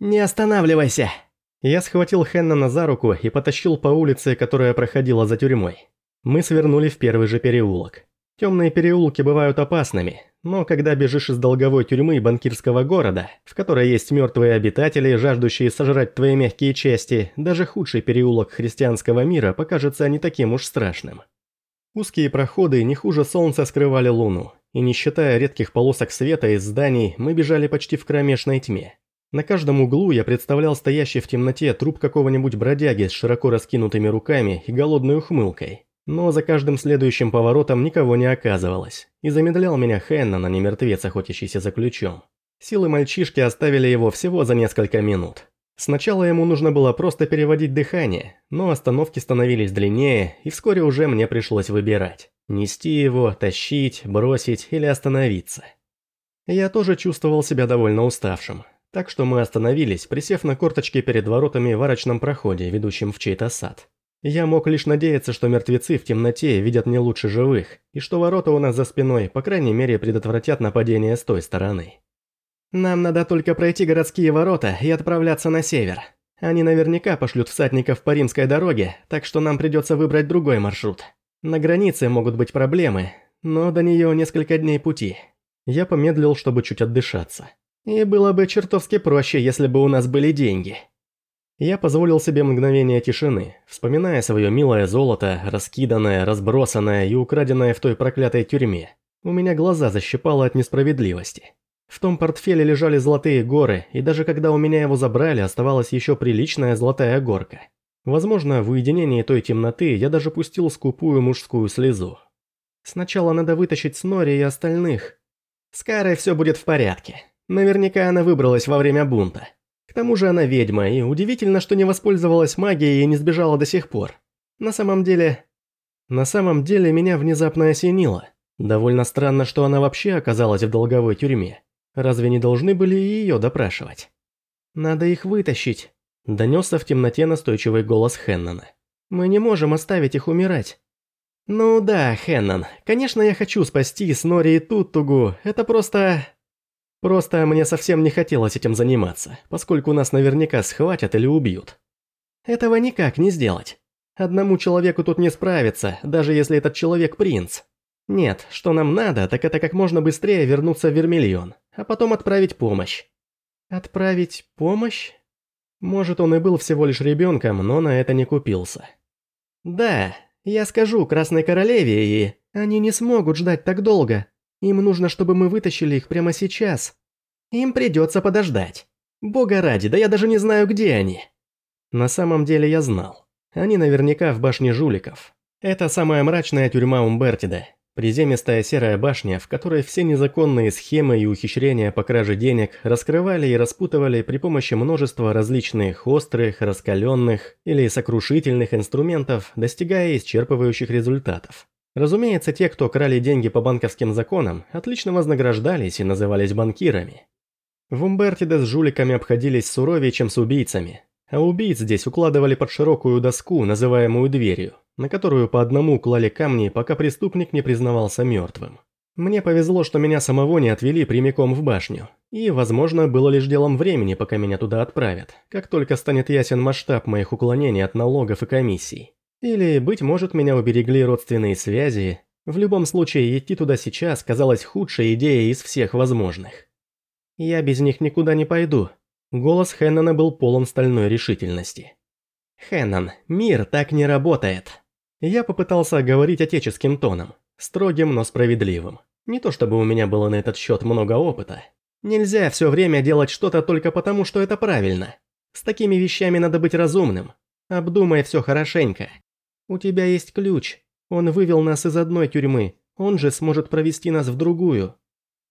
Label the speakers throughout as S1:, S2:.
S1: «Не останавливайся!»
S2: Я схватил Хеннона за руку и потащил по улице, которая проходила за тюрьмой. Мы свернули в первый же переулок. Темные переулки бывают опасными, но когда бежишь из долговой тюрьмы банкирского города, в которой есть мертвые обитатели, жаждущие сожрать твои мягкие части, даже худший переулок христианского мира покажется не таким уж страшным. Узкие проходы не хуже солнца скрывали луну, и не считая редких полосок света из зданий, мы бежали почти в кромешной тьме. На каждом углу я представлял стоящий в темноте труп какого-нибудь бродяги с широко раскинутыми руками и голодной ухмылкой. Но за каждым следующим поворотом никого не оказывалось, и замедлял меня Хеннон, а не мертвец, охотящийся за ключом. Силы мальчишки оставили его всего за несколько минут. Сначала ему нужно было просто переводить дыхание, но остановки становились длиннее, и вскоре уже мне пришлось выбирать. Нести его, тащить, бросить или остановиться. Я тоже чувствовал себя довольно уставшим, так что мы остановились, присев на корточки перед воротами в арочном проходе, ведущем в чей-то сад. Я мог лишь надеяться, что мертвецы в темноте видят не лучше живых, и что ворота у нас за спиной, по крайней мере, предотвратят нападение с той стороны. Нам надо только пройти городские ворота и отправляться на север. Они наверняка пошлют всадников по римской дороге, так что нам придется выбрать другой маршрут. На границе могут быть проблемы, но до нее несколько дней пути. Я помедлил, чтобы чуть отдышаться. И было бы чертовски проще, если бы у нас были деньги. Я позволил себе мгновение тишины, вспоминая свое милое золото, раскиданное, разбросанное и украденное в той проклятой тюрьме. У меня глаза защипало от несправедливости. В том портфеле лежали золотые горы, и даже когда у меня его забрали, оставалась еще приличная золотая горка. Возможно, в уединении той темноты я даже пустил скупую мужскую слезу. Сначала надо вытащить Снори и остальных. С Карой все будет в порядке. Наверняка она выбралась во время бунта тому же она ведьма, и удивительно, что не воспользовалась магией и не сбежала до сих пор. На самом деле... На самом деле меня внезапно осенило. Довольно странно, что она вообще оказалась в долговой тюрьме. Разве не должны были ее допрашивать? «Надо их вытащить», – донесся в темноте настойчивый голос Хеннона. «Мы не можем оставить их умирать». «Ну да, Хеннон, конечно я хочу спасти Снори и Туттугу, это просто...» Просто мне совсем не хотелось этим заниматься, поскольку нас наверняка схватят или убьют. Этого никак не сделать. Одному человеку тут не справиться, даже если этот человек принц. Нет, что нам надо, так это как можно быстрее вернуться в Вермильон, а потом отправить помощь. Отправить помощь? Может, он и был всего лишь ребенком, но на это не купился. Да, я скажу Красной Королеве, и они не смогут ждать так долго. Им нужно, чтобы мы вытащили их прямо сейчас. Им придется подождать. Бога ради, да я даже не знаю, где они. На самом деле я знал. Они наверняка в башне жуликов. Это самая мрачная тюрьма Умбертида. Приземистая серая башня, в которой все незаконные схемы и ухищрения по краже денег раскрывали и распутывали при помощи множества различных острых, раскаленных или сокрушительных инструментов, достигая исчерпывающих результатов. Разумеется, те, кто крали деньги по банковским законам, отлично вознаграждались и назывались банкирами. В Умбертиде с жуликами обходились суровее, чем с убийцами, а убийц здесь укладывали под широкую доску, называемую дверью, на которую по одному клали камни, пока преступник не признавался мертвым. Мне повезло, что меня самого не отвели прямиком в башню, и, возможно, было лишь делом времени, пока меня туда отправят, как только станет ясен масштаб моих уклонений от налогов и комиссий. Или, быть может, меня уберегли родственные связи. В любом случае, идти туда сейчас казалось худшей идеей из всех возможных. «Я без них никуда не пойду». Голос Хеннона был полон стальной решительности. «Хеннон, мир так не работает». Я попытался говорить отеческим тоном, строгим, но справедливым. Не то чтобы у меня было на этот счет много опыта. Нельзя все время делать что-то только потому, что это правильно. С такими вещами надо быть разумным. Обдумай все хорошенько. «У тебя есть ключ. Он вывел нас из одной тюрьмы, он же сможет провести нас в другую».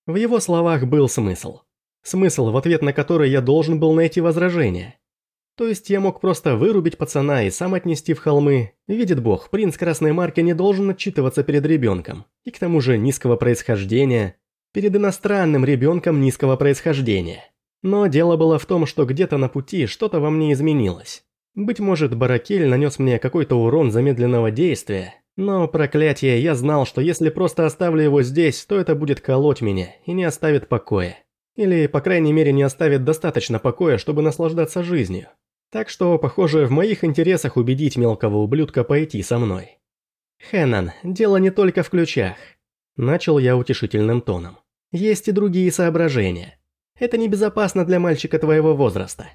S2: В его словах был смысл. Смысл, в ответ на который я должен был найти возражение. То есть я мог просто вырубить пацана и сам отнести в холмы. Видит бог, принц красной марки не должен отчитываться перед ребенком. И к тому же низкого происхождения. Перед иностранным ребенком низкого происхождения. Но дело было в том, что где-то на пути что-то во мне изменилось. Быть может, Баракель нанес мне какой-то урон замедленного действия, но, проклятие, я знал, что если просто оставлю его здесь, то это будет колоть меня и не оставит покоя. Или, по крайней мере, не оставит достаточно покоя, чтобы наслаждаться жизнью. Так что, похоже, в моих интересах убедить мелкого ублюдка пойти со мной. «Хэннон, дело не только в ключах», – начал я утешительным тоном. «Есть и другие соображения. Это небезопасно для мальчика твоего возраста.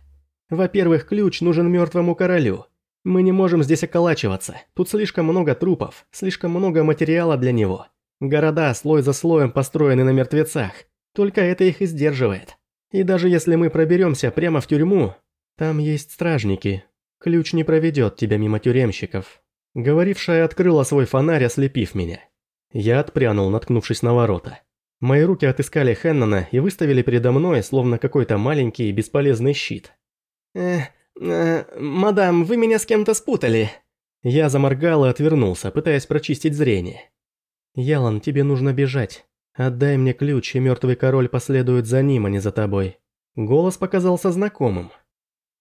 S2: Во-первых, ключ нужен мертвому королю. Мы не можем здесь околачиваться, тут слишком много трупов, слишком много материала для него. Города слой за слоем построены на мертвецах, только это их и сдерживает. И даже если мы проберемся прямо в тюрьму, там есть стражники. Ключ не проведет тебя мимо тюремщиков. Говорившая открыла свой фонарь, ослепив меня. Я отпрянул, наткнувшись на ворота. Мои руки отыскали Хеннона и выставили передо мной, словно какой-то маленький и бесполезный щит. «Э, мадам, вы меня с кем-то спутали». Я заморгал и отвернулся, пытаясь прочистить зрение. «Ялан, тебе нужно бежать. Отдай мне ключ, и мертвый король последует за ним, а не за тобой». Голос показался знакомым.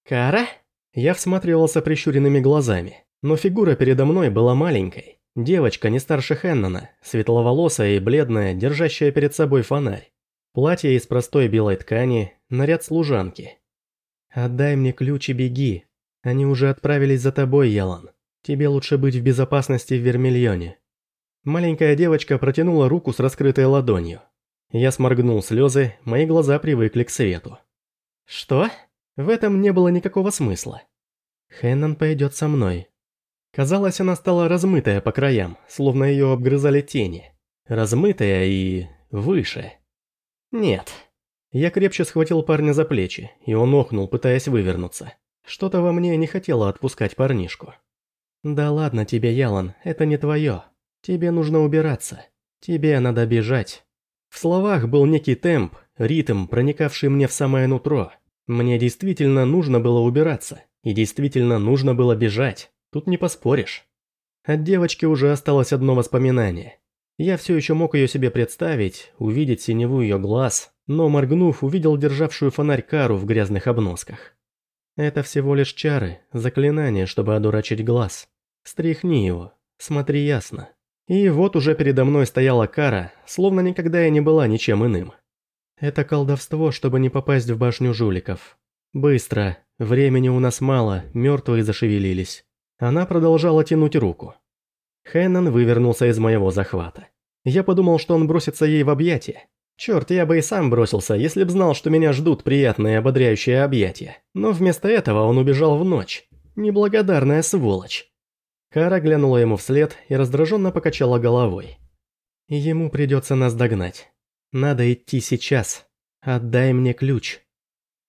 S2: «Кара?» Я всматривался прищуренными глазами, но фигура передо мной была маленькой. Девочка не старше Хеннона, светловолосая и бледная, держащая перед собой фонарь. Платье из простой белой ткани, наряд служанки. «Отдай мне ключ и беги. Они уже отправились за тобой, Ялан. Тебе лучше быть в безопасности в Вермильоне». Маленькая девочка протянула руку с раскрытой ладонью. Я сморгнул слезы, мои глаза привыкли к свету. «Что?» В этом не было никакого смысла. Хэннон пойдет со мной. Казалось, она стала размытая по краям, словно ее обгрызали тени. Размытая и... выше. Нет. Я крепче схватил парня за плечи, и он охнул, пытаясь вывернуться. Что-то во мне не хотело отпускать парнишку. «Да ладно тебе, Ялан, это не твое. Тебе нужно убираться. Тебе надо бежать». В словах был некий темп, ритм, проникавший мне в самое нутро. Мне действительно нужно было убираться, и действительно нужно было бежать. Тут не поспоришь. От девочки уже осталось одно воспоминание. Я все еще мог ее себе представить, увидеть синеву ее глаз, но, моргнув, увидел державшую фонарь Кару в грязных обносках. Это всего лишь чары, заклинание, чтобы одурачить глаз. Стряхни его, смотри ясно. И вот уже передо мной стояла Кара, словно никогда я не была ничем иным. Это колдовство, чтобы не попасть в башню жуликов. Быстро, времени у нас мало, мертвые зашевелились. Она продолжала тянуть руку. Хэннон вывернулся из моего захвата. Я подумал, что он бросится ей в объятия. Черт, я бы и сам бросился, если б знал, что меня ждут приятные ободряющие объятия. Но вместо этого он убежал в ночь. Неблагодарная сволочь. Кара глянула ему вслед и раздраженно покачала головой. Ему придется нас догнать. Надо идти сейчас. Отдай мне ключ.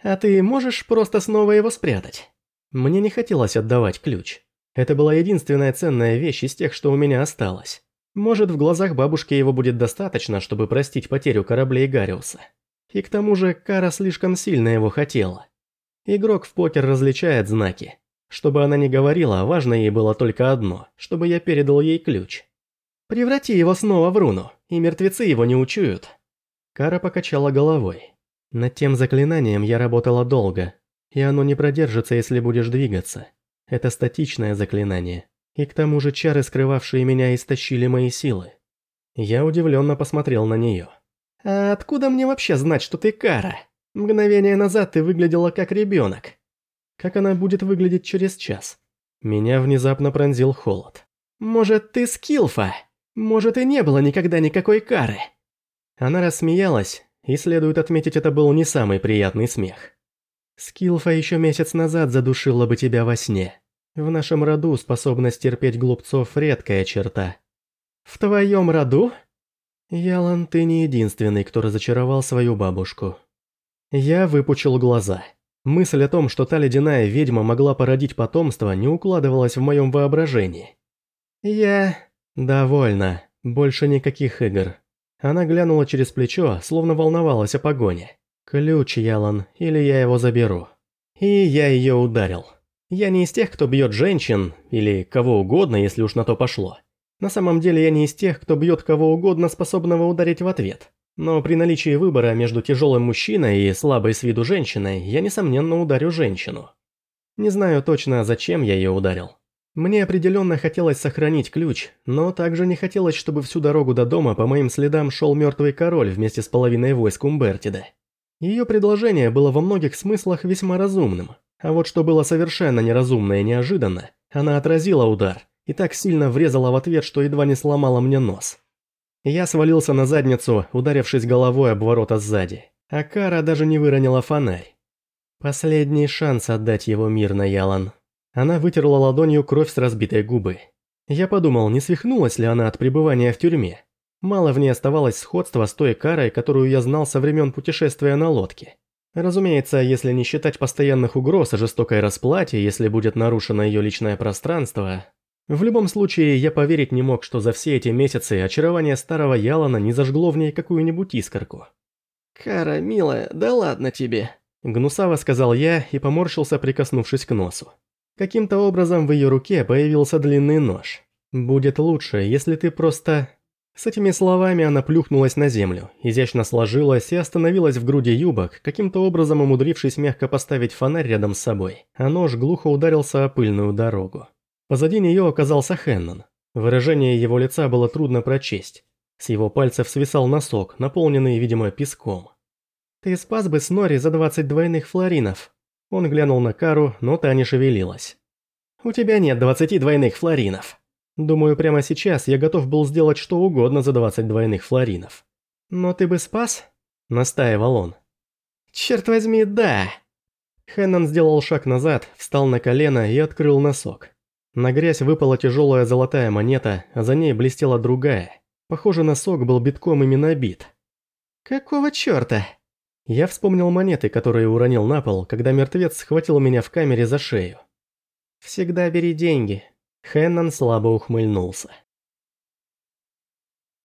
S2: А ты можешь просто снова его спрятать? Мне не хотелось отдавать ключ. Это была единственная ценная вещь из тех, что у меня осталось. Может, в глазах бабушки его будет достаточно, чтобы простить потерю кораблей Гариуса. И к тому же Кара слишком сильно его хотела. Игрок в покер различает знаки. Чтобы она не говорила, важно ей было только одно, чтобы я передал ей ключ. «Преврати его снова в руну, и мертвецы его не учуют». Кара покачала головой. «Над тем заклинанием я работала долго, и оно не продержится, если будешь двигаться. Это статичное заклинание. И к тому же чары, скрывавшие меня, истощили мои силы. Я удивленно посмотрел на нее. «А откуда мне вообще знать, что ты Кара? Мгновение назад ты выглядела как ребенок. Как она будет выглядеть через час?» Меня внезапно пронзил холод. «Может, ты Скилфа? Может, и не было никогда никакой Кары?» Она рассмеялась, и следует отметить, это был не самый приятный смех. Скилфа еще месяц назад задушила бы тебя во сне. В нашем роду способность терпеть глупцов – редкая черта. В твоем роду? Ялан, ты не единственный, кто разочаровал свою бабушку. Я выпучил глаза. Мысль о том, что та ледяная ведьма могла породить потомство, не укладывалась в моем воображении. Я... Довольно. Больше никаких игр. Она глянула через плечо, словно волновалась о погоне. Ключ, Ялан, или я его заберу. И я ее ударил. Я не из тех, кто бьет женщин, или кого угодно, если уж на то пошло. На самом деле я не из тех, кто бьет кого угодно, способного ударить в ответ. Но при наличии выбора между тяжелым мужчиной и слабой с виду женщиной, я несомненно ударю женщину. Не знаю точно, зачем я ее ударил. Мне определенно хотелось сохранить ключ, но также не хотелось, чтобы всю дорогу до дома по моим следам шел мертвый король вместе с половиной войск Умбертида. Ее предложение было во многих смыслах весьма разумным, а вот что было совершенно неразумно и неожиданно, она отразила удар и так сильно врезала в ответ, что едва не сломала мне нос. Я свалился на задницу, ударившись головой об ворота сзади, а Кара даже не выронила фонарь. Последний шанс отдать его мирно, Ялан. Она вытерла ладонью кровь с разбитой губы. Я подумал, не свихнулась ли она от пребывания в тюрьме. Мало в ней оставалось сходства с той карой, которую я знал со времен путешествия на лодке. Разумеется, если не считать постоянных угроз о жестокой расплате, если будет нарушено ее личное пространство. В любом случае, я поверить не мог, что за все эти месяцы очарование старого Ялана не зажгло в ней какую-нибудь искорку.
S1: «Кара, милая, да ладно тебе», –
S2: гнусаво сказал я и поморщился, прикоснувшись к носу. Каким-то образом в ее руке появился длинный нож. «Будет лучше, если ты просто...» С этими словами она плюхнулась на землю, изящно сложилась и остановилась в груди юбок, каким-то образом умудрившись мягко поставить фонарь рядом с собой, а нож глухо ударился о пыльную дорогу. Позади нее оказался Хеннон. Выражение его лица было трудно прочесть. С его пальцев свисал носок, наполненный, видимо, песком. «Ты спас бы Снори за двадцать двойных флоринов». Он глянул на Кару, но та не шевелилась. «У тебя нет двадцати двойных флоринов». Думаю, прямо сейчас я готов был сделать что угодно за 20 двойных флоринов. Но ты бы спас? Настаивал он. Черт возьми, да! Хеннон сделал шаг назад, встал на колено и открыл носок. На грязь выпала тяжелая золотая монета, а за ней блестела другая. Похоже, носок был битком ими набит. «Какого черта?» Я вспомнил монеты, которые уронил на пол, когда мертвец схватил меня в камере за шею. «Всегда бери деньги», Хеннон слабо ухмыльнулся.